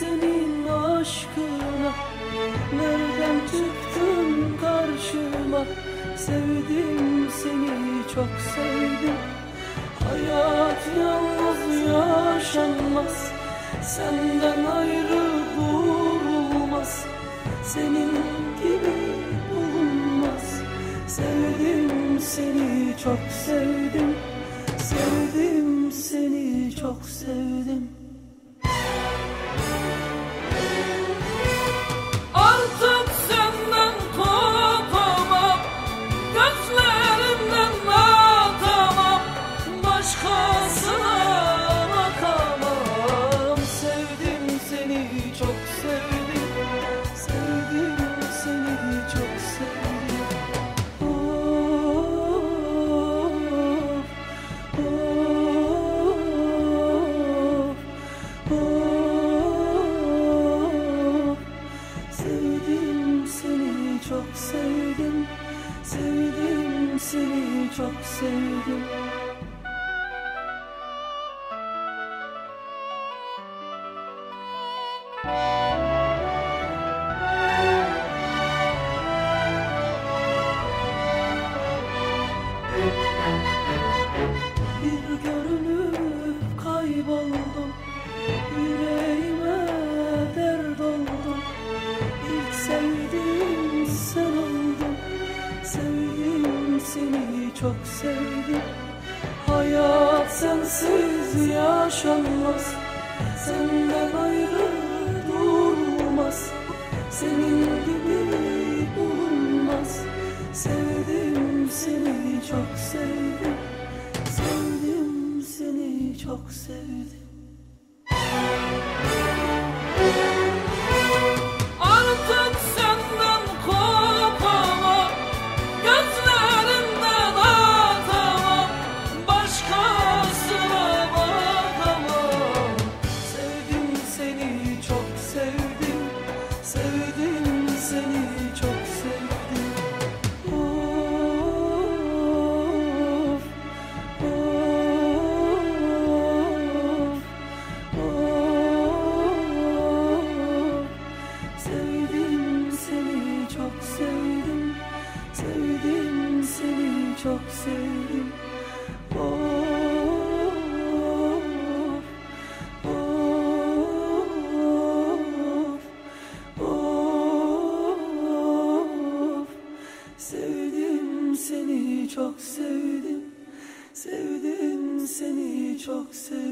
senin aşkına. Nereden çıktın karşıma? Sevdim seni çok sevdim. Hayat yalnız yaşanmaz. Senden ayrı durulmaz. Senin gibi bulunmaz. Sevdim seni çok sevdim. Sevdim Sevdim seni çok sevdim. Bir görünüp kayboldum. Yüreğime çok sevdim. Hayat sensiz yaşanmaz. Senden ayrı durmaz. Senin gibi bulunmaz Sevdim seni çok sevdim. Sevdim seni çok sevdim Sevdim seni çok sevdim. Of, of, of. Sevdim seni çok sevdim. Sevdim seni çok sevdim çok sevdim. Sevdim seni çok sevdim